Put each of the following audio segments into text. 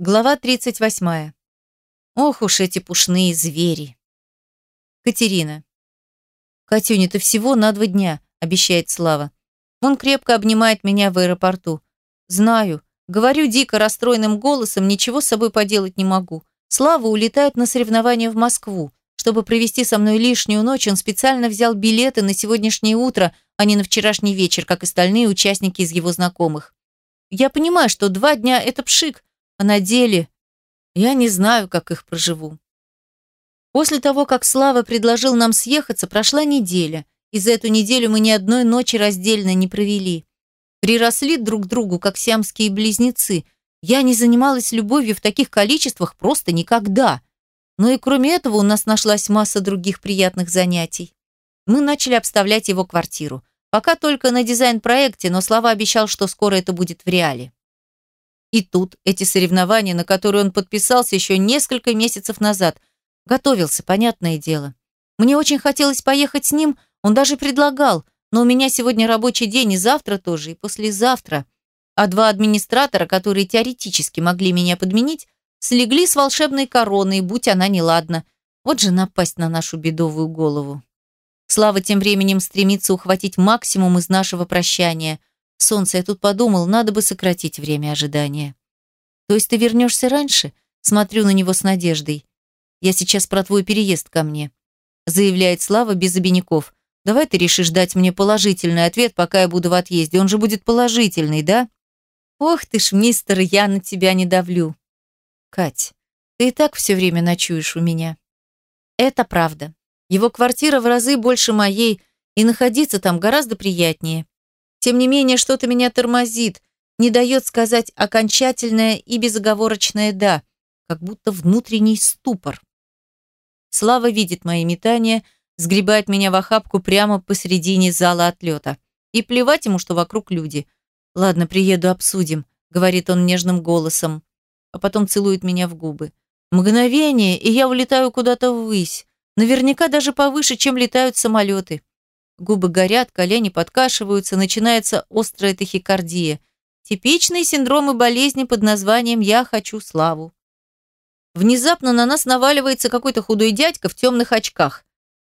Глава 38. Ох уж эти пушные звери. Катерина. «Катюня, ты всего на два дня», – обещает Слава. Он крепко обнимает меня в аэропорту. Знаю. Говорю дико расстроенным голосом, ничего с собой поделать не могу. Слава улетает на соревнования в Москву. Чтобы провести со мной лишнюю ночь, он специально взял билеты на сегодняшнее утро, а не на вчерашний вечер, как остальные участники из его знакомых. Я понимаю, что два дня – это пшик, а на деле я не знаю, как их проживу. После того, как Слава предложил нам съехаться, прошла неделя, и за эту неделю мы ни одной ночи раздельно не провели. Приросли друг к другу, как сиамские близнецы. Я не занималась любовью в таких количествах просто никогда. Но и кроме этого у нас нашлась масса других приятных занятий. Мы начали обставлять его квартиру. Пока только на дизайн-проекте, но Слава обещал, что скоро это будет в реале. И тут эти соревнования, на которые он подписался еще несколько месяцев назад, готовился, понятное дело. Мне очень хотелось поехать с ним, он даже предлагал, но у меня сегодня рабочий день и завтра тоже, и послезавтра. А два администратора, которые теоретически могли меня подменить, слегли с волшебной короной, будь она неладна. Вот же напасть на нашу бедовую голову. Слава тем временем стремится ухватить максимум из нашего прощания. Солнце, я тут подумал, надо бы сократить время ожидания. То есть ты вернешься раньше? Смотрю на него с надеждой. Я сейчас про твой переезд ко мне. Заявляет Слава без обиняков. Давай ты решишь дать мне положительный ответ, пока я буду в отъезде. Он же будет положительный, да? Ох ты ж, мистер, я на тебя не давлю. Кать, ты и так все время ночуешь у меня. Это правда. Его квартира в разы больше моей, и находиться там гораздо приятнее. Тем не менее, что-то меня тормозит, не дает сказать окончательное и безоговорочное «да», как будто внутренний ступор. Слава видит мои метания, сгребает меня в охапку прямо посередине зала отлета. И плевать ему, что вокруг люди. «Ладно, приеду, обсудим», — говорит он нежным голосом, а потом целует меня в губы. Мгновение, и я улетаю куда-то ввысь. Наверняка даже повыше, чем летают самолеты. Губы горят, колени подкашиваются, начинается острая тахикардия. Типичные синдромы болезни под названием «я хочу славу». Внезапно на нас наваливается какой-то худой дядька в темных очках.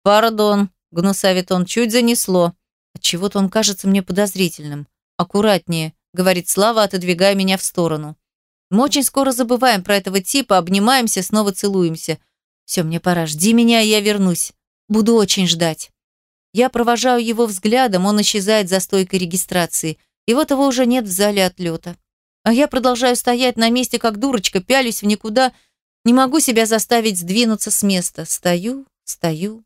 «Пардон», — гнусавит он, — чуть занесло. Отчего-то он кажется мне подозрительным. «Аккуратнее», — говорит Слава, отодвигая меня в сторону. Мы очень скоро забываем про этого типа, обнимаемся, снова целуемся. Все, мне пора, жди меня, я вернусь. Буду очень ждать. Я провожаю его взглядом, он исчезает за стойкой регистрации. И вот его уже нет в зале отлета. А я продолжаю стоять на месте, как дурочка, пялюсь в никуда, не могу себя заставить сдвинуться с места. Стою, стою.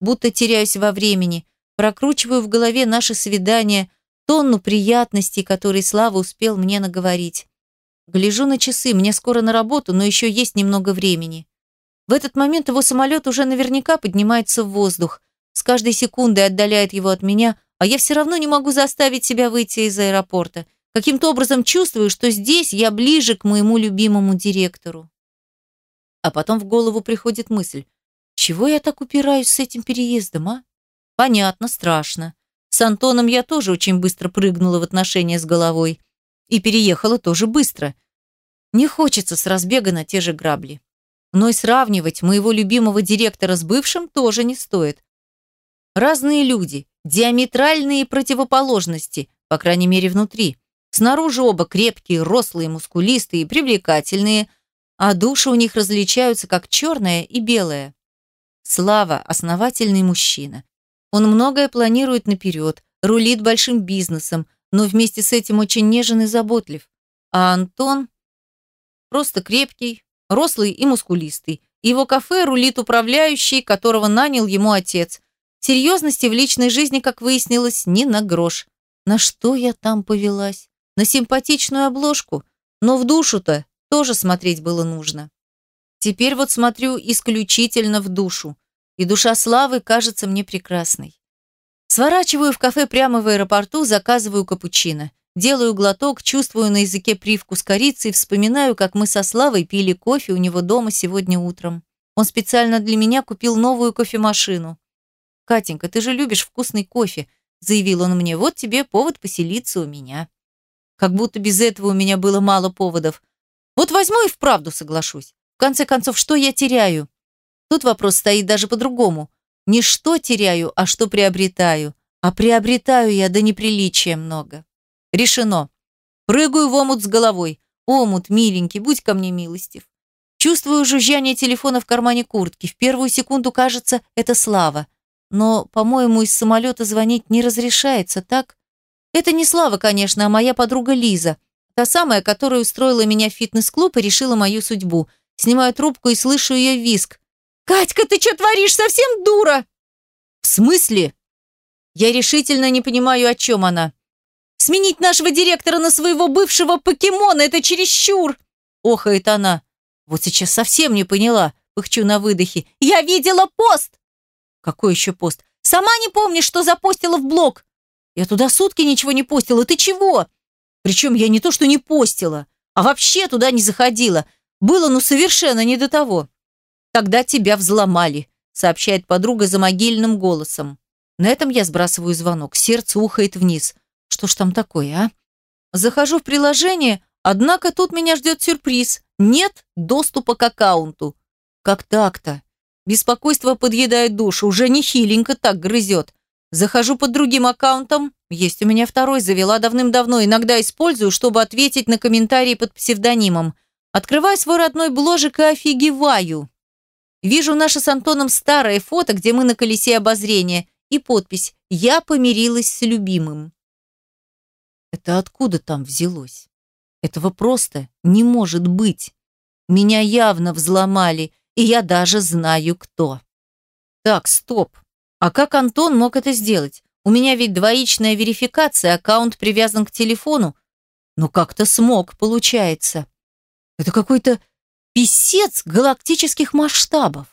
Будто теряюсь во времени. Прокручиваю в голове наше свидание, тонну приятностей, которые Слава успел мне наговорить. Гляжу на часы, мне скоро на работу, но еще есть немного времени. В этот момент его самолет уже наверняка поднимается в воздух с каждой секундой отдаляет его от меня, а я все равно не могу заставить себя выйти из аэропорта. Каким-то образом чувствую, что здесь я ближе к моему любимому директору. А потом в голову приходит мысль, чего я так упираюсь с этим переездом, а? Понятно, страшно. С Антоном я тоже очень быстро прыгнула в отношения с головой. И переехала тоже быстро. Не хочется с разбега на те же грабли. Но и сравнивать моего любимого директора с бывшим тоже не стоит. Разные люди, диаметральные противоположности, по крайней мере внутри. Снаружи оба крепкие, рослые, мускулистые, привлекательные, а души у них различаются как черное и белое. Слава – основательный мужчина. Он многое планирует наперед, рулит большим бизнесом, но вместе с этим очень нежен и заботлив. А Антон – просто крепкий, рослый и мускулистый. Его кафе рулит управляющий, которого нанял ему отец – Серьезности в личной жизни, как выяснилось, ни на грош. На что я там повелась? На симпатичную обложку? Но в душу-то тоже смотреть было нужно. Теперь вот смотрю исключительно в душу. И душа Славы кажется мне прекрасной. Сворачиваю в кафе прямо в аэропорту, заказываю капучино. Делаю глоток, чувствую на языке привкус корицы и вспоминаю, как мы со Славой пили кофе у него дома сегодня утром. Он специально для меня купил новую кофемашину. «Катенька, ты же любишь вкусный кофе», заявил он мне. «Вот тебе повод поселиться у меня». Как будто без этого у меня было мало поводов. Вот возьму и вправду соглашусь. В конце концов, что я теряю? Тут вопрос стоит даже по-другому. Не что теряю, а что приобретаю. А приобретаю я до неприличия много. Решено. Прыгаю в омут с головой. Омут, миленький, будь ко мне милостив. Чувствую жужжание телефона в кармане куртки. В первую секунду кажется, это Слава. Но, по-моему, из самолета звонить не разрешается, так? Это не Слава, конечно, а моя подруга Лиза. Та самая, которая устроила меня в фитнес-клуб и решила мою судьбу. Снимаю трубку и слышу ее виск. «Катька, ты что творишь? Совсем дура!» «В смысле?» Я решительно не понимаю, о чем она. «Сменить нашего директора на своего бывшего покемона – это чересчур!» Охает она. Вот сейчас совсем не поняла. Пыхчу на выдохе. «Я видела пост!» «Какой еще пост?» «Сама не помнишь, что запостила в блог?» «Я туда сутки ничего не постила. Ты чего?» Причем я не то что не постила, а вообще туда не заходила. Было ну совершенно не до того. Тогда тебя взломали, сообщает подруга за могильным голосом. На этом я сбрасываю звонок. Сердце ухает вниз. Что ж там такое, а? Захожу в приложение, однако тут меня ждет сюрприз. Нет доступа к аккаунту. Как так-то? Беспокойство подъедает душу, уже не хиленько так грызет. Захожу под другим аккаунтом. Есть у меня второй, завела давным-давно, иногда использую, чтобы ответить на комментарии под псевдонимом. Открываю свой родной бложик и офигеваю. Вижу наше с Антоном старое фото, где мы на колесе обозрения, и подпись «Я помирилась с любимым». Это откуда там взялось? Этого просто не может быть. Меня явно взломали, и я даже знаю, кто. Так, стоп. А как Антон мог это сделать? У меня ведь двоичная верификация, аккаунт привязан к телефону. Но как-то смог, получается. Это какой-то писец галактических масштабов.